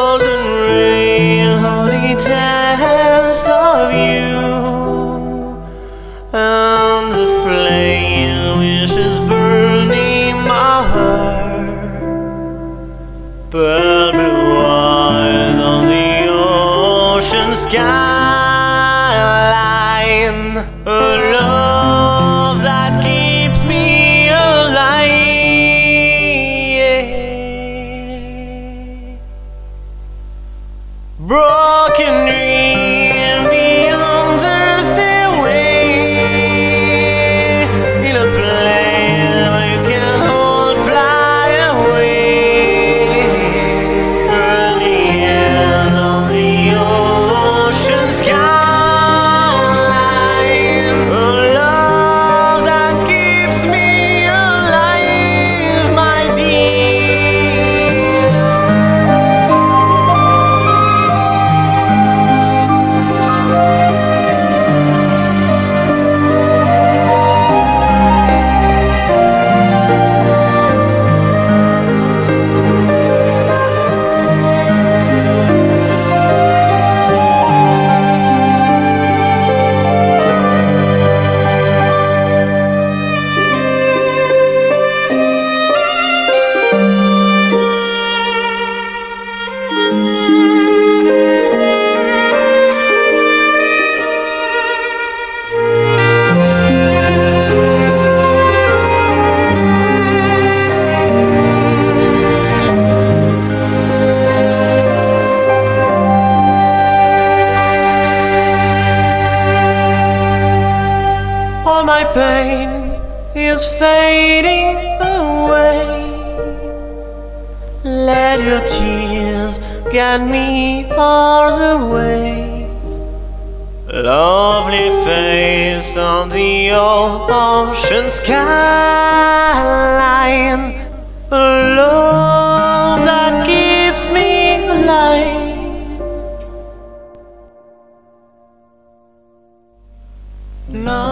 golden rain, holy test of you, and the flame which is burning my heart. Pearl blue eyes on the ocean skyline, oh. my pain is fading away. Let your tears get me far away. Lovely face on the ocean skyline. A love that keeps me alive. Love.